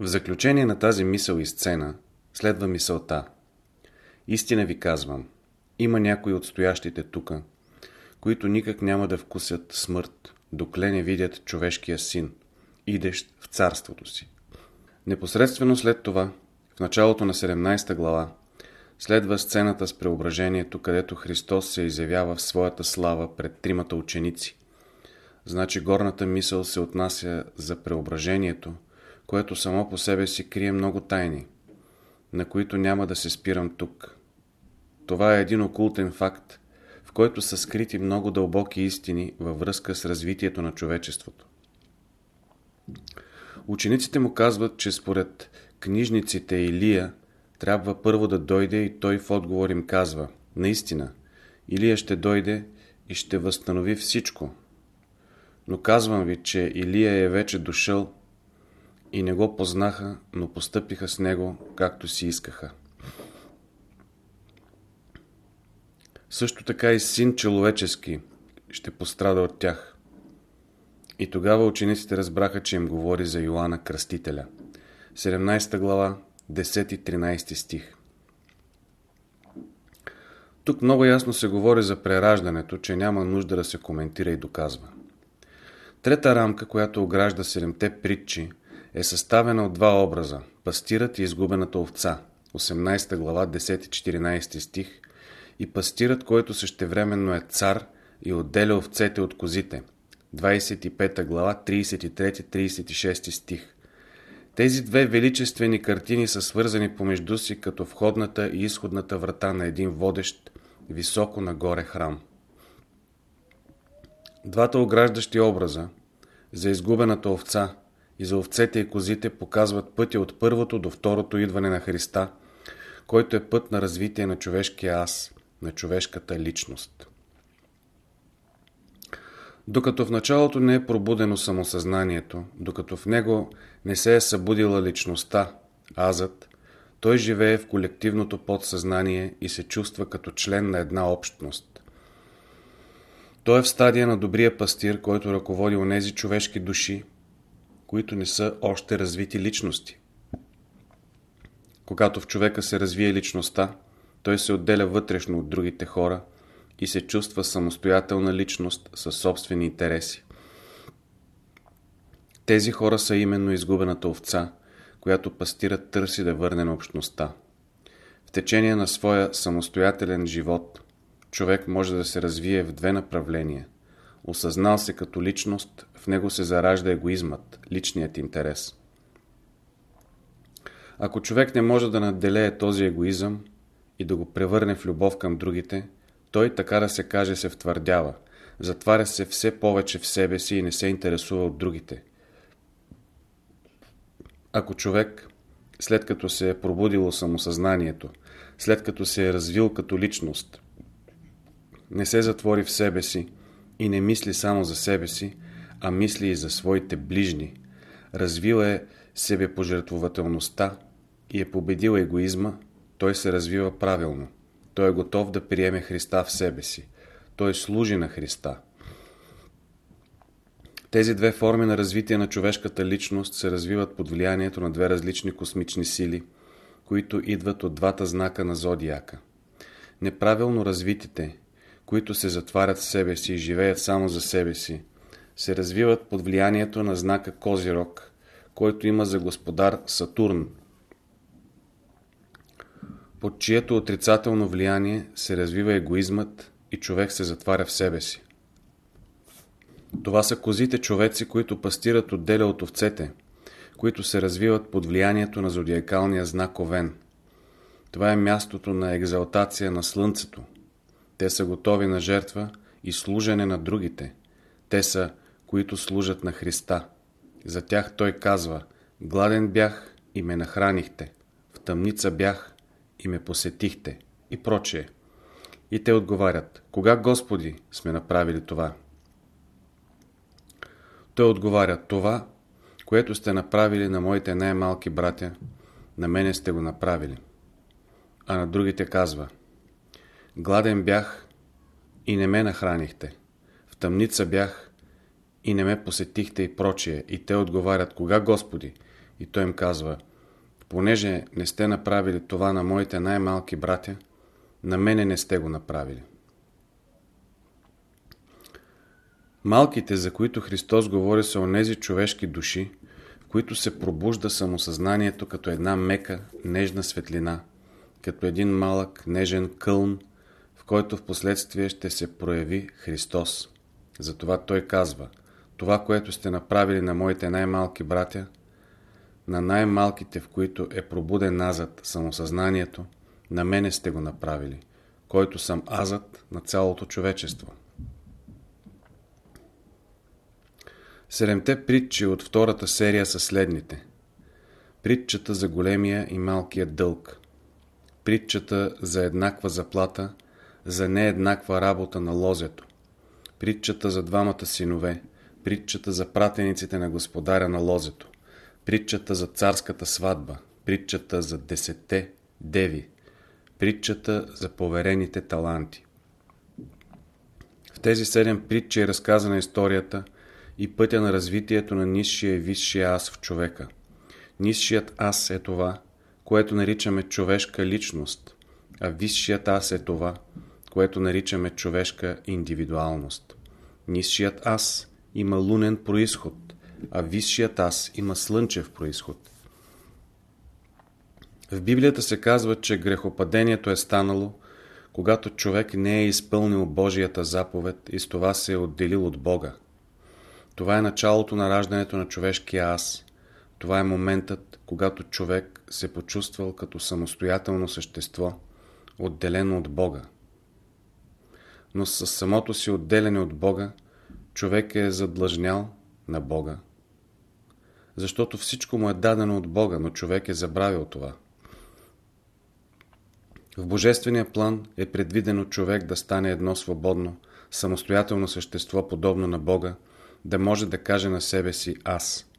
В заключение на тази мисъл и сцена следва мисълта. Истина ви казвам, има някои от стоящите тука, които никак няма да вкусят смърт, докле не видят човешкия син, идещ в царството си. Непосредствено след това, в началото на 17 глава, следва сцената с преображението, където Христос се изявява в своята слава пред тримата ученици. Значи горната мисъл се отнася за преображението, което само по себе си крие много тайни, на които няма да се спирам тук. Това е един окултен факт, в който са скрити много дълбоки истини във връзка с развитието на човечеството. Учениците му казват, че според книжниците Илия трябва първо да дойде и той в отговор им казва Наистина, Илия ще дойде и ще възстанови всичко. Но казвам ви, че Илия е вече дошъл и не го познаха, но постъпиха с него, както си искаха. Също така и син човечески ще пострада от тях. И тогава учениците разбраха, че им говори за Йоанна Кръстителя. 17 глава, 10-13 стих. Тук много ясно се говори за прераждането, че няма нужда да се коментира и доказва. Трета рамка, която огражда седемте притчи, е съставена от два образа – пастирът и изгубената овца, 18 глава, 10-14 стих, и пастирът, който същевременно е цар и отделя овцете от козите, 25 глава, 33-36 стих. Тези две величествени картини са свързани помежду си като входната и изходната врата на един водещ високо нагоре храм. Двата ограждащи образа за изгубената овца и за овцете и козите показват пътя от първото до второто идване на Христа, който е път на развитие на човешкия аз, на човешката личност. Докато в началото не е пробудено самосъзнанието, докато в него не се е събудила личността, азът, той живее в колективното подсъзнание и се чувства като член на една общност. Той е в стадия на добрия пастир, който ръководи онези човешки души, които не са още развити личности. Когато в човека се развие личността, той се отделя вътрешно от другите хора и се чувства самостоятелна личност със собствени интереси. Тези хора са именно изгубената овца, която пастират търси да върне на общността. В течение на своя самостоятелен живот, човек може да се развие в две направления. Осъзнал се като личност, в него се заражда егоизмът, личният интерес. Ако човек не може да наделее този егоизъм и да го превърне в любов към другите, той, така да се каже, се втвърдява, затваря се все повече в себе си и не се интересува от другите – ако човек, след като се е пробудило самосъзнанието, след като се е развил като личност, не се затвори в себе си и не мисли само за себе си, а мисли и за своите ближни, развил е себепожертвователността и е победил егоизма, той се развива правилно. Той е готов да приеме Христа в себе си. Той служи на Христа. Тези две форми на развитие на човешката личност се развиват под влиянието на две различни космични сили, които идват от двата знака на зодиака. Неправилно развитите, които се затварят в себе си и живеят само за себе си, се развиват под влиянието на знака Козирог, който има за господар Сатурн, под чието отрицателно влияние се развива егоизмът и човек се затваря в себе си. Това са козите човеци, които пастират отделя от овцете, които се развиват под влиянието на зодиакалния знак Овен. Това е мястото на екзалтация на Слънцето. Те са готови на жертва и служене на другите. Те са, които служат на Христа. За тях той казва, гладен бях и ме нахранихте, в тъмница бях и ме посетихте и прочее. И те отговарят, кога Господи сме направили това? Той отговаря, това, което сте направили на моите най-малки братя, на мене сте го направили. А на другите казва, гладен бях и не ме нахранихте, в тъмница бях и не ме посетихте и прочие. И те отговарят, кога Господи? И той им казва, понеже не сте направили това на моите най-малки братя, на мене не сте го направили. Малките, за които Христос говори, са онези човешки души, в които се пробужда самосъзнанието като една мека, нежна светлина, като един малък, нежен кълн, който в последствие ще се прояви Христос. Затова Той казва, това, което сте направили на моите най-малки братя, на най-малките, в които е пробуден назад самосъзнанието, на мене сте го направили, който съм азът на цялото човечество. Седемте притчи от втората серия са следните. Притчата за големия и малкия дълг. Притчата за еднаква заплата, за нееднаква работа на лозето. Притчата за двамата синове. Притчата за пратениците на господаря на лозето. Притчата за царската сватба. Притчата за десете деви. Притчата за поверените таланти. В тези седем притчи е разказана историята – и пътя на развитието на нисшия и висшия аз в човека. Нисшият аз е това, което наричаме човешка личност, а висшият аз е това, което наричаме човешка индивидуалност. Нисшият аз има лунен происход, а висшият аз има слънчев происход. В Библията се казва, че грехопадението е станало, когато човек не е изпълнил Божията заповед и с това се е отделил от Бога. Това е началото на раждането на човешкия аз. Това е моментът, когато човек се почувствал като самостоятелно същество, отделено от Бога. Но с самото си отделяне от Бога, човек е задлъжнял на Бога. Защото всичко му е дадено от Бога, но човек е забравил това. В Божествения план е предвидено човек да стане едно свободно, самостоятелно същество, подобно на Бога, да може да каже на себе си аз.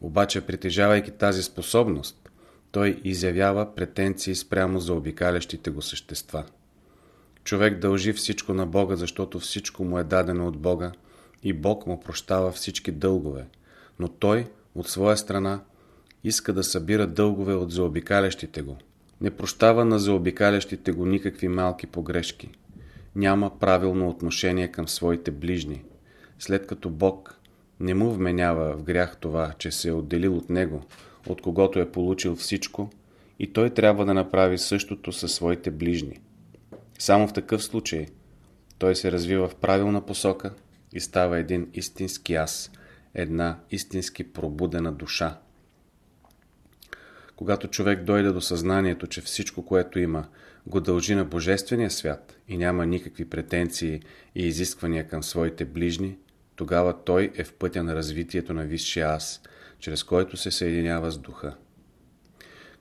Обаче, притежавайки тази способност, той изявява претенции спрямо за обикалящите го същества. Човек дължи всичко на Бога, защото всичко му е дадено от Бога и Бог му прощава всички дългове, но той, от своя страна, иска да събира дългове от заобикалящите го. Не прощава на заобикалящите го никакви малки погрешки. Няма правилно отношение към своите ближни след като Бог не му вменява в грях това, че се е отделил от него, от когото е получил всичко, и той трябва да направи същото със своите ближни. Само в такъв случай той се развива в правилна посока и става един истински аз, една истински пробудена душа. Когато човек дойде до съзнанието, че всичко, което има, го дължи на Божествения свят и няма никакви претенции и изисквания към своите ближни, тогава той е в пътя на развитието на висшия аз, чрез който се съединява с духа.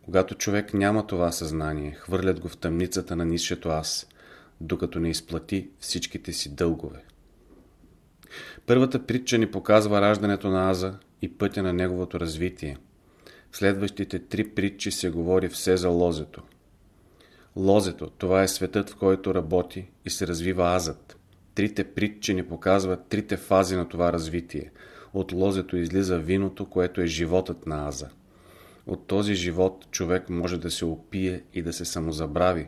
Когато човек няма това съзнание, хвърлят го в тъмницата на нисшето аз, докато не изплати всичките си дългове. Първата притча ни показва раждането на Аза и пътя на неговото развитие. В следващите три притчи се говори все за лозето. Лозето, това е светът, в който работи и се развива Азът. Трите притчи ни показват трите фази на това развитие. От лозето излиза виното, което е животът на Аза. От този живот човек може да се опие и да се самозабрави,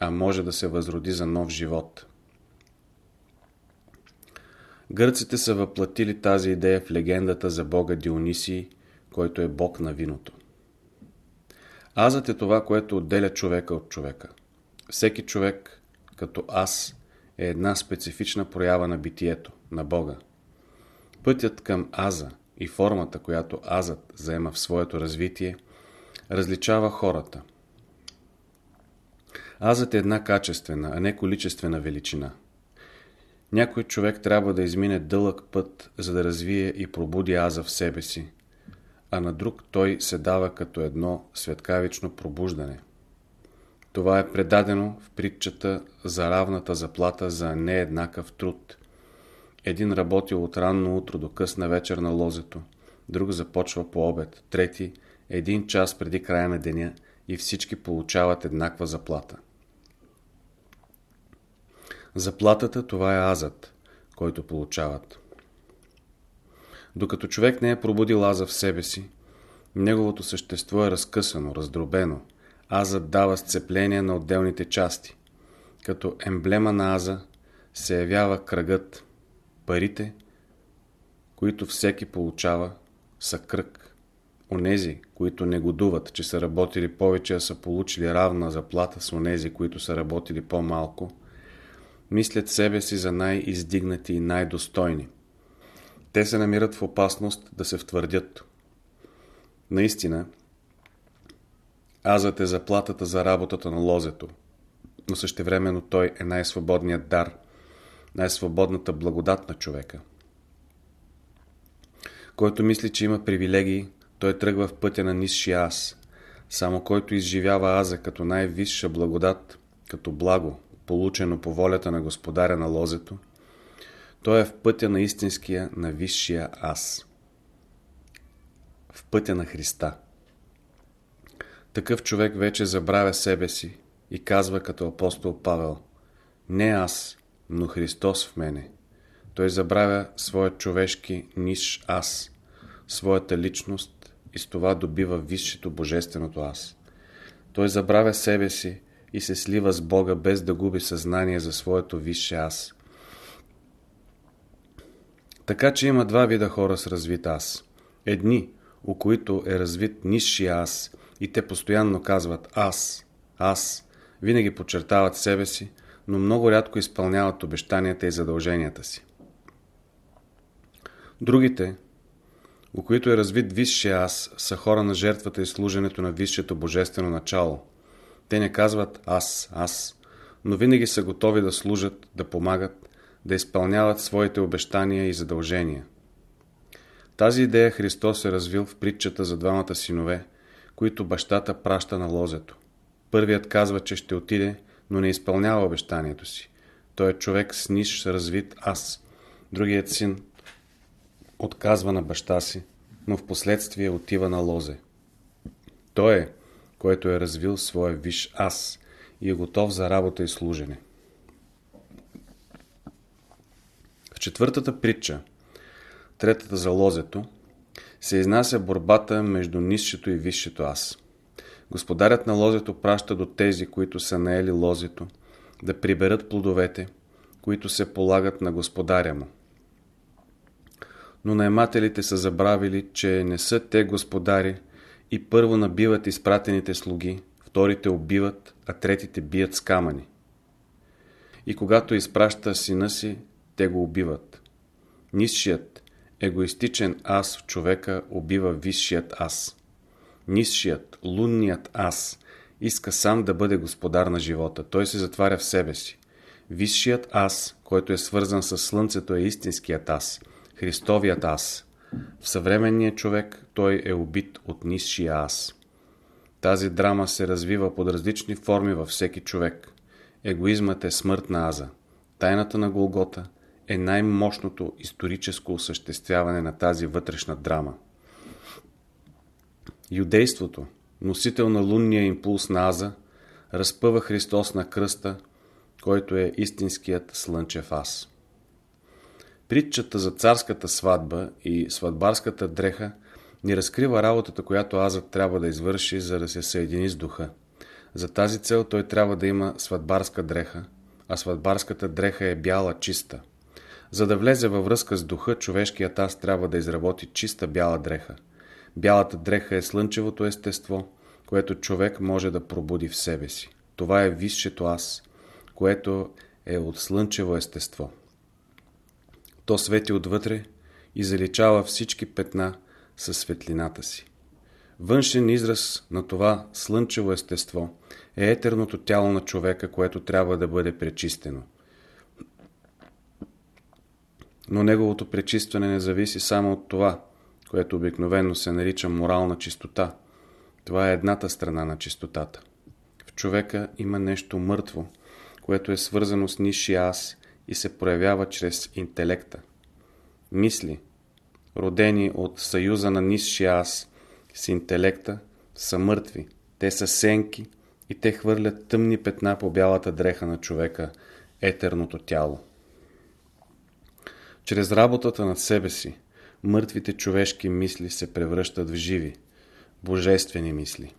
а може да се възроди за нов живот. Гърците са въплатили тази идея в легендата за бога Дионисий, който е бог на виното. Азът е това, което отделя човека от човека. Всеки човек, като аз, е една специфична проява на битието, на Бога. Пътят към Аза и формата, която Азът заема в своето развитие, различава хората. Азът е една качествена, а не количествена величина. Някой човек трябва да измине дълъг път, за да развие и пробуди Аза в себе си, а на друг той се дава като едно светкавично пробуждане – това е предадено в притчата за равната заплата за нееднакъв труд. Един работил от ранно утро до късна вечер на лозето, друг започва по обед, трети един час преди края на деня и всички получават еднаква заплата. Заплатата това е азът, който получават. Докато човек не е пробудил аза в себе си, Неговото същество е разкъсано, раздробено. Азът дава сцепление на отделните части. Като емблема на аза се явява кръгът. Парите, които всеки получава, са кръг. Онези, които негодуват, че са работили повече, а са получили равна заплата с онези, които са работили по-малко, мислят себе си за най-издигнати и най-достойни. Те се намират в опасност да се втвърдят. Наистина, азът е заплатата за работата на лозето, но същевременно той е най-свободният дар, най-свободната благодат на човека. Който мисли, че има привилегии, той тръгва в пътя на нисшия аз. Само който изживява аза като най-висша благодат, като благо, получено по волята на господаря на лозето, той е в пътя на истинския, на висшия аз. В пътя на Христа. Такъв човек вече забравя себе си и казва като апостол Павел Не аз, но Христос в мене. Той забравя своят човешки ниш аз, своята личност и с това добива висшето божественото аз. Той забравя себе си и се слива с Бога без да губи съзнание за своето висше аз. Така че има два вида хора с развит аз. Едни, у които е развит нисши аз и те постоянно казват аз, аз, винаги подчертават себе си, но много рядко изпълняват обещанията и задълженията си. Другите, у които е развит висшия аз, са хора на жертвата и служенето на висшето божествено начало. Те не казват аз, аз, но винаги са готови да служат, да помагат, да изпълняват своите обещания и задължения. Тази идея Христос е развил в притчата за двамата синове, които бащата праща на лозето. Първият казва, че ще отиде, но не изпълнява обещанието си. Той е човек с ниш развит аз. Другият син отказва на баща си, но в последствие отива на лозе. Той е, който е развил своя виш аз и е готов за работа и служене. В четвъртата притча, третата за лозето, се изнася борбата между нисшето и висшето аз. Господарят на лозето праща до тези, които са наели лозето, да приберат плодовете, които се полагат на господаря му. Но наемателите са забравили, че не са те господари и първо набиват изпратените слуги, вторите убиват, а третите бият с камъни. И когато изпраща сина си, те го убиват. Нисшият, егоистичен аз в човека убива висшият аз. Нисшият, лунният аз иска сам да бъде господар на живота. Той се затваря в себе си. Висшият аз, който е свързан с слънцето е истинският аз, Христовият аз. В съвременния човек той е убит от нисшия аз. Тази драма се развива под различни форми във всеки човек. Егоизмът е смърт на аза. Тайната на Голгота е най-мощното историческо осъществяване на тази вътрешна драма. Юдейството, носител на лунния импулс на Аза, разпъва Христос на кръста, който е истинският слънчев аз. Притчата за царската сватба и сватбарската дреха ни разкрива работата, която Азът трябва да извърши, за да се съедини с духа. За тази цел той трябва да има сватбарска дреха, а сватбарската дреха е бяла, чиста. За да влезе във връзка с духа, човешкият аз трябва да изработи чиста бяла дреха. Бялата дреха е слънчевото естество, което човек може да пробуди в себе си. Това е висшето аз, което е от слънчево естество. То свети отвътре и заличава всички петна със светлината си. Външен израз на това слънчево естество е етерното тяло на човека, което трябва да бъде пречистено. Но неговото пречистване не зависи само от това, което обикновено се нарича морална чистота. Това е едната страна на чистотата. В човека има нещо мъртво, което е свързано с ниши аз и се проявява чрез интелекта. Мисли, родени от съюза на нисши аз с интелекта, са мъртви. Те са сенки и те хвърлят тъмни петна по бялата дреха на човека, етерното тяло. Чрез работата над себе си, мъртвите човешки мисли се превръщат в живи. божествени мисли.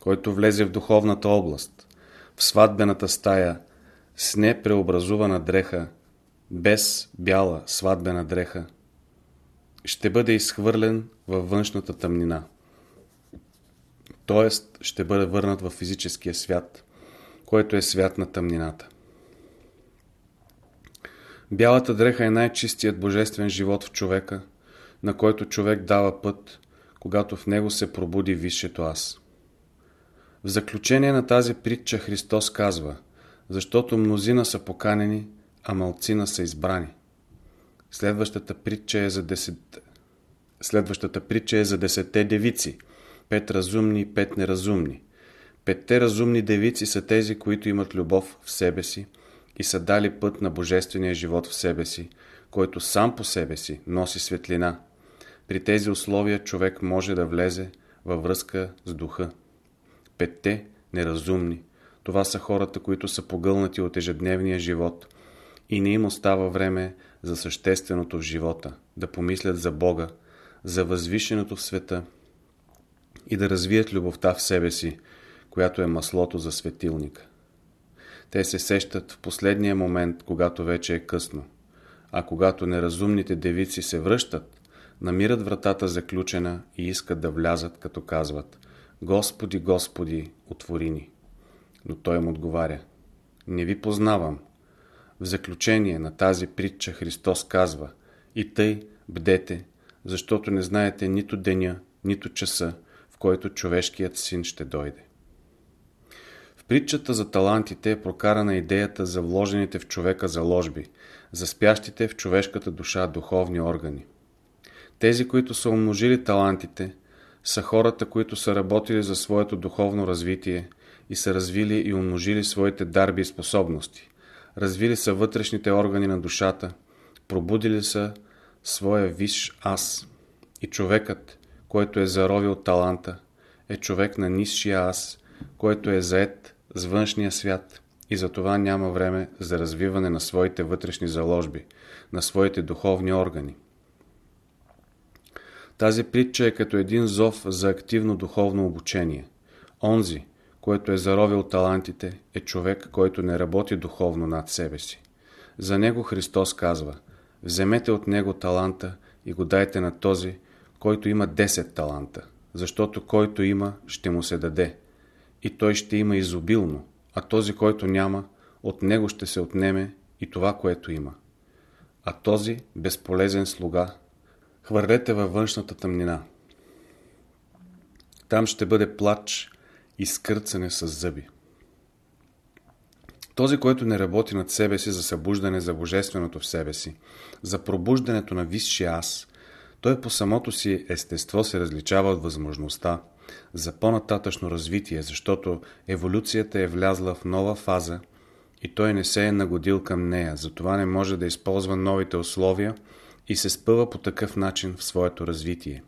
Който влезе в духовната област, в сватбената стая, с непреобразувана дреха, без бяла сватбена дреха, ще бъде изхвърлен във външната тъмнина. Тоест ще бъде върнат в физическия свят, който е свят на тъмнината. Бялата дреха е най-чистият божествен живот в човека, на който човек дава път, когато в него се пробуди висшето аз. В заключение на тази притча Христос казва, защото мнозина са поканени, а малцина са избрани. Следващата притча е за десет... Следващата притча е за десетте девици. Пет разумни и пет неразумни. Петте разумни девици са тези, които имат любов в себе си и са дали път на божествения живот в себе си, който сам по себе си носи светлина. При тези условия човек може да влезе във връзка с духа. Петте неразумни. Това са хората, които са погълнати от ежедневния живот и не им остава време за същественото в живота, да помислят за Бога, за възвишеното в света и да развият любовта в себе си, която е маслото за светилника. Те се сещат в последния момент, когато вече е късно. А когато неразумните девици се връщат, намират вратата заключена и искат да влязат, като казват Господи, Господи, отвори ни. Но той им отговаря Не ви познавам. В заключение на тази притча Христос казва И тъй бдете, защото не знаете нито деня, нито часа, в който човешкият син ще дойде притчата за талантите е прокарана идеята за вложените в човека заложби, за спящите в човешката душа духовни органи. Тези, които са умножили талантите, са хората, които са работили за своето духовно развитие и са развили и умножили своите дарби и способности. Развили са вътрешните органи на душата, пробудили са своя висш аз. И човекът, който е заровил таланта, е човек на нисшия аз, който е заед с външния свят и за това няма време за развиване на своите вътрешни заложби, на своите духовни органи. Тази притча е като един зов за активно духовно обучение. Онзи, който е заровил талантите, е човек, който не работи духовно над себе си. За него Христос казва, вземете от него таланта и го дайте на този, който има 10 таланта, защото който има, ще му се даде, и той ще има изобилно, а този, който няма, от него ще се отнеме и това, което има. А този безполезен слуга хвърлете във външната тъмнина. Там ще бъде плач и скърцане с зъби. Този, който не работи над себе си за събуждане за божественото в себе си, за пробуждането на висшия аз, той по самото си естество се различава от възможността за по-нататъчно развитие, защото еволюцията е влязла в нова фаза и той не се е нагодил към нея, затова не може да използва новите условия и се спъва по такъв начин в своето развитие.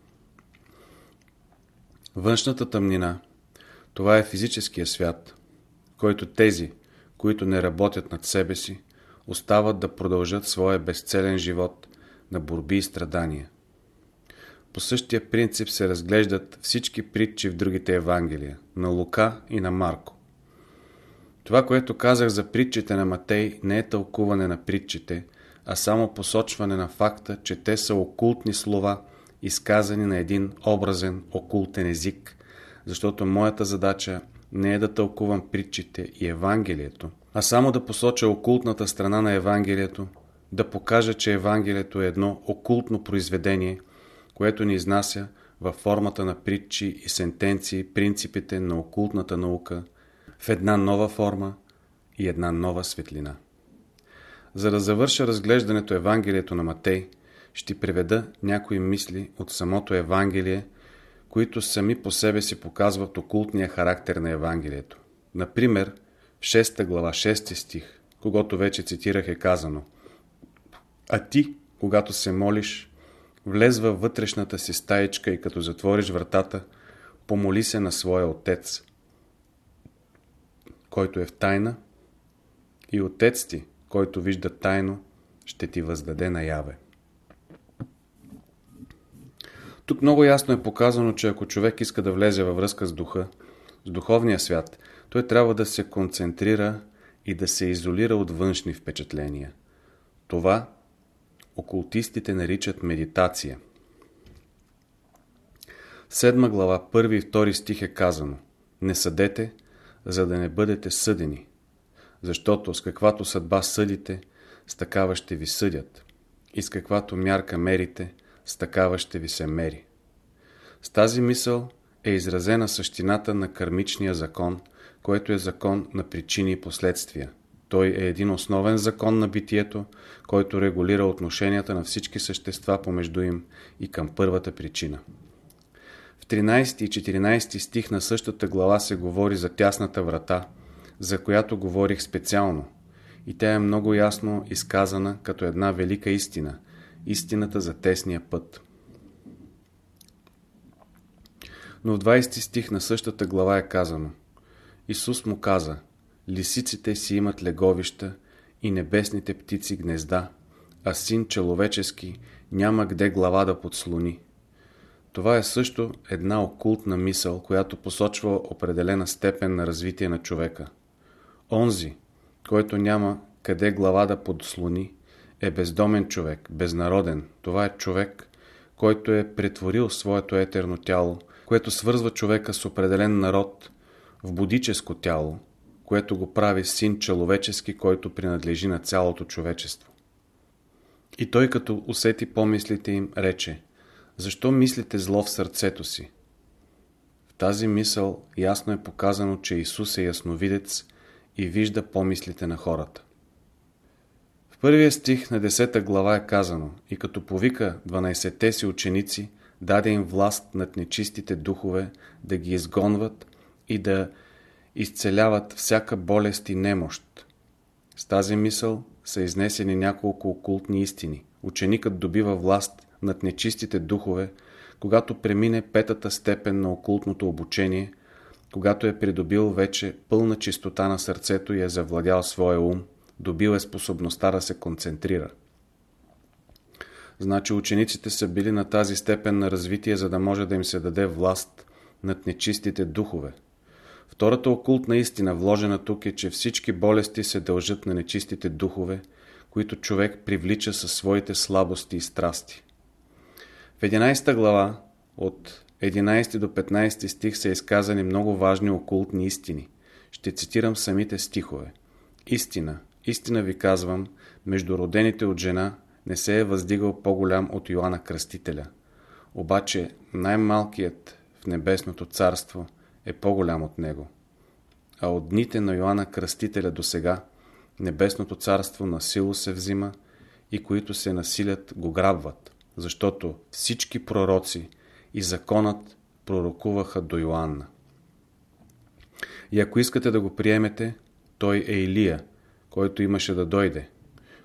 Външната тъмнина – това е физическия свят, който тези, които не работят над себе си, остават да продължат своя безцелен живот на борби и страдания. По същия принцип се разглеждат всички притчи в другите Евангелия, на Лука и на Марко. Това, което казах за притчите на Матей, не е тълкуване на притчите, а само посочване на факта, че те са окултни слова, изказани на един образен окултен език, защото моята задача не е да тълкувам притчите и Евангелието, а само да посоча окултната страна на Евангелието, да покажа, че Евангелието е едно окултно произведение – което ни изнася във формата на притчи и сентенции принципите на окултната наука в една нова форма и една нова светлина. За да завърша разглеждането Евангелието на Матей, ще приведа някои мисли от самото Евангелие, които сами по себе си показват окултния характер на Евангелието. Например, в 6 глава 6 стих, когато вече цитирах е казано А ти, когато се молиш, Влез във вътрешната си стаечка и като затвориш вратата, помоли се на своя отец, който е в тайна, и отец ти, който вижда тайно, ще ти въздаде наяве. Тук много ясно е показано, че ако човек иска да влезе във връзка с духа, с духовния свят, той трябва да се концентрира и да се изолира от външни впечатления. Това окултистите наричат медитация. Седма глава, първи и втори стих е казано Не съдете, за да не бъдете съдени, защото с каквато съдба съдите, с такава ще ви съдят, и с каквато мярка мерите, с такава ще ви се мери. С тази мисъл е изразена същината на кармичния закон, който е закон на причини и последствия. Той е един основен закон на битието, който регулира отношенията на всички същества помежду им и към първата причина. В 13 и 14 стих на същата глава се говори за тясната врата, за която говорих специално. И тя е много ясно изказана като една велика истина – истината за тесния път. Но в 20 стих на същата глава е казано Исус му каза Лисиците си имат леговища и небесните птици гнезда, а син человечески няма къде глава да подслони. Това е също една окултна мисъл, която посочва определена степен на развитие на човека. Онзи, който няма къде глава да подслони, е бездомен човек, безнароден. Това е човек, който е претворил своето етерно тяло, което свързва човека с определен народ в будическо тяло, което го прави син човечески, който принадлежи на цялото човечество. И той като усети помислите им, рече Защо мислите зло в сърцето си? В тази мисъл ясно е показано, че Исус е ясновидец и вижда помислите на хората. В първия стих на 10 глава е казано И като повика 12-те си ученици, даде им власт над нечистите духове да ги изгонват и да изцеляват всяка болест и немощ. С тази мисъл са изнесени няколко окултни истини. Ученикът добива власт над нечистите духове, когато премине петата степен на окултното обучение, когато е придобил вече пълна чистота на сърцето и е завладял своя ум, добил е способността да се концентрира. Значи учениците са били на тази степен на развитие, за да може да им се даде власт над нечистите духове. Втората окултна истина, вложена тук е, че всички болести се дължат на нечистите духове, които човек привлича със своите слабости и страсти. В 11 глава, от 11 до 15 стих са изказани много важни окултни истини. Ще цитирам самите стихове. Истина, истина ви казвам, между родените от жена не се е въздигал по-голям от Йоанна Кръстителя. Обаче най-малкият в небесното царство – е по-голям от него. А от дните на Йоанна Кръстителя до сега, небесното царство на сило се взима и които се насилят го грабват, защото всички пророци и законът пророкуваха до Йоанна. И ако искате да го приемете, той е Илия, който имаше да дойде.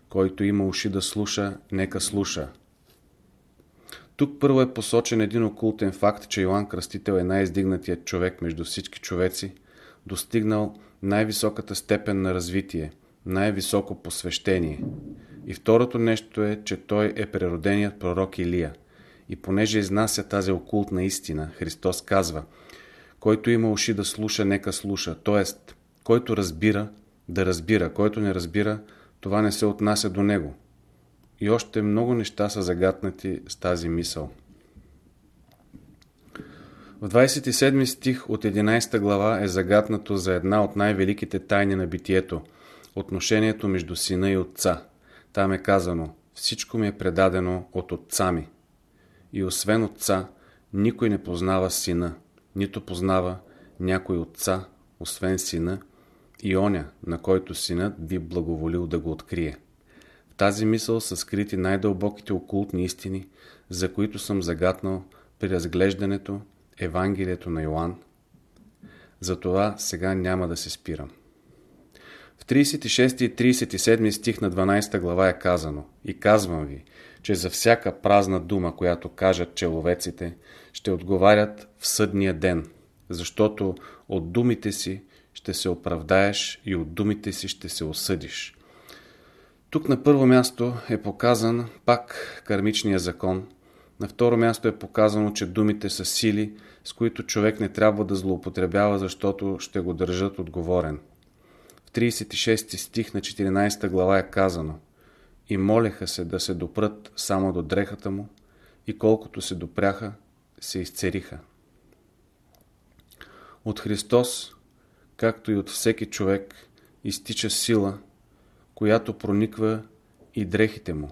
Който има уши да слуша, нека слуша. Тук първо е посочен един окултен факт, че Йоанн Кръстител е най-издигнатият човек между всички човеци, достигнал най-високата степен на развитие, най-високо посвещение. И второто нещо е, че той е прероденият пророк Илия. И понеже изнася тази окултна истина, Христос казва, който има уши да слуша, нека слуша, т.е. който разбира, да разбира, който не разбира, това не се отнася до него. И още много неща са загатнати с тази мисъл. В 27 стих от 11 глава е загатнато за една от най-великите тайни на битието – отношението между сина и отца. Там е казано «Всичко ми е предадено от отца ми». И освен отца, никой не познава сина, нито познава някой отца, освен сина, и оня, на който синът би благоволил да го открие тази мисъл са скрити най-дълбоките окултни истини, за които съм загатнал при разглеждането Евангелието на Йоанн. Затова сега няма да се спирам. В 36 и 37 стих на 12 глава е казано И казвам ви, че за всяка празна дума, която кажат человеците, ще отговарят в съдния ден, защото от думите си ще се оправдаеш и от думите си ще се осъдиш. Тук на първо място е показан пак кармичния закон, На второ място е показано, че думите са сили, с които човек не трябва да злоупотребява, защото ще го държат отговорен. В 36 стих на 14 глава е казано И молеха се да се допрат само до дрехата му, и колкото се допряха, се изцериха. От Христос, както и от всеки човек, изтича сила, която прониква и дрехите му.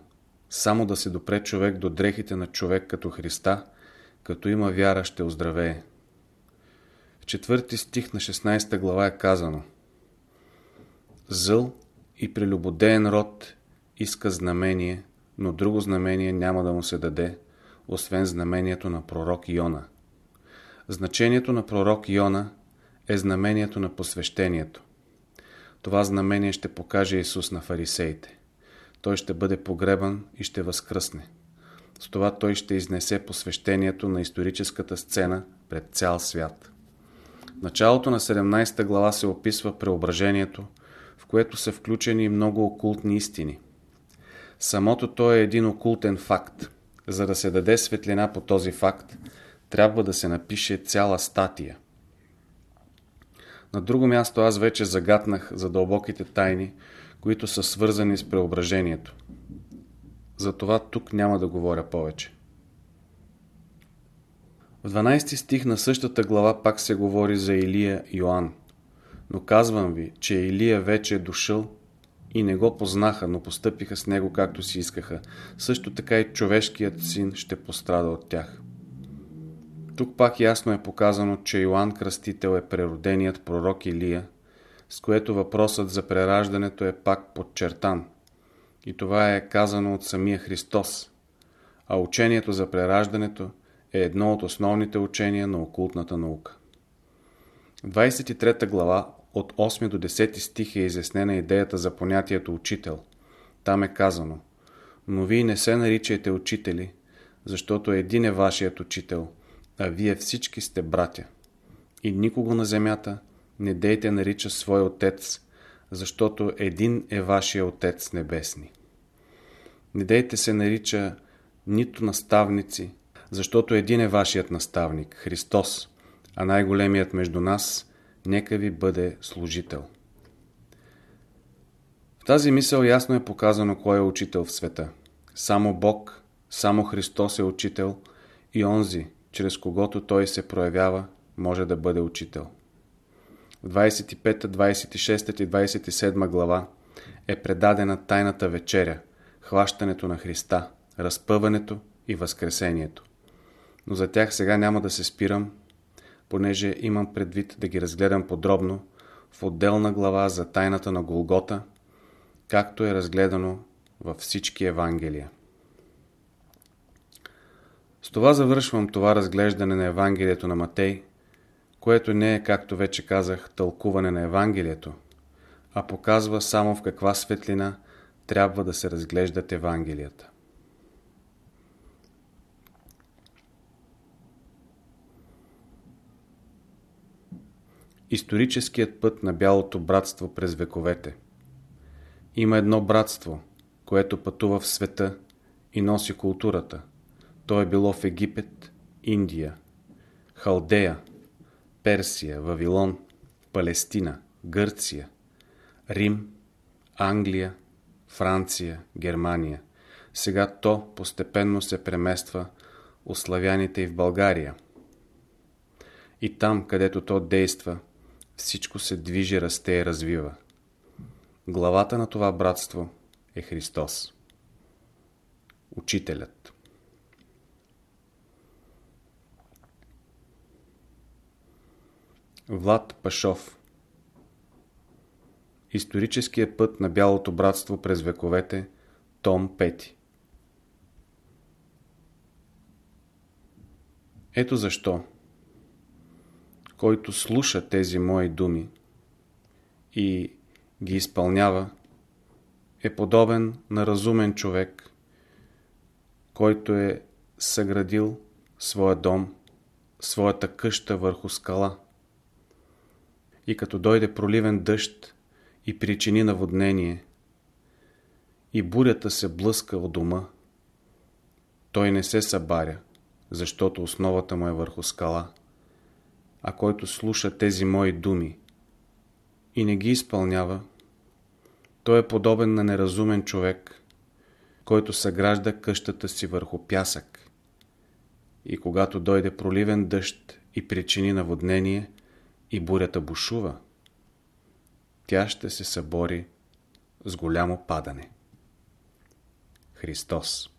Само да се допре човек до дрехите на човек като Христа, като има вяра, ще оздравее. В четвърти стих на 16 глава е казано Зъл и прелюбодеен род иска знамение, но друго знамение няма да му се даде, освен знамението на пророк Йона. Значението на пророк Йона е знамението на посвещението. Това знамение ще покаже Исус на фарисеите. Той ще бъде погребан и ще възкръсне. С това той ще изнесе посвещението на историческата сцена пред цял свят. В началото на 17 глава се описва преображението, в което са включени много окултни истини. Самото то е един окултен факт. За да се даде светлина по този факт, трябва да се напише цяла статия. На друго място аз вече загатнах за дълбоките тайни, които са свързани с преображението. Затова тук няма да говоря повече. В 12 стих на същата глава пак се говори за Илия Йоанн. Но казвам ви, че Илия вече е дошъл и не го познаха, но постъпиха с него както си искаха. Също така и човешкият син ще пострада от тях. Тук пак ясно е показано, че Йоанн Кръстител е прероденият пророк Илия, с което въпросът за прераждането е пак подчертан. И това е казано от самия Христос. А учението за прераждането е едно от основните учения на окултната наука. В 23 глава от 8 до 10 стих е изяснена идеята за понятието учител. Там е казано Но вие не се наричайте учители, защото един е вашият учител, а вие всички сте братя. И никого на земята не дейте нарича свой отец, защото един е вашия Отец Небесни. Не дейте се нарича нито наставници, защото един е вашият наставник, Христос, а най-големият между нас нека ви бъде служител. В тази мисъл ясно е показано кой е учител в света. Само Бог, само Христос е учител и онзи, чрез когото Той се проявява, може да бъде учител. В 25, 26 и 27 глава е предадена тайната вечеря, хващането на Христа, разпъването и възкресението. Но за тях сега няма да се спирам, понеже имам предвид да ги разгледам подробно в отделна глава за тайната на Голгота, както е разгледано във всички Евангелия. С това завършвам това разглеждане на Евангелието на Матей, което не е, както вече казах, тълкуване на Евангелието, а показва само в каква светлина трябва да се разглеждат Евангелията. Историческият път на бялото братство през вековете Има едно братство, което пътува в света и носи културата. То е било в Египет, Индия, Халдея, Персия, Вавилон, Палестина, Гърция, Рим, Англия, Франция, Германия. Сега то постепенно се премества у славяните и в България. И там, където то действа, всичко се движи, расте и развива. Главата на това братство е Христос. Учителят. Влад Пашов Историческият път на Бялото братство през вековете Том 5 Ето защо който слуша тези мои думи и ги изпълнява, е подобен на разумен човек, който е съградил своя дом, своята къща върху скала. И като дойде проливен дъжд и причини наводнение, и бурята се блъска от дома, той не се събаря, защото основата му е върху скала, а който слуша тези мои думи и не ги изпълнява, той е подобен на неразумен човек, който съгражда къщата си върху пясък и когато дойде проливен дъжд и причини наводнение и бурята бушува, тя ще се събори с голямо падане. Христос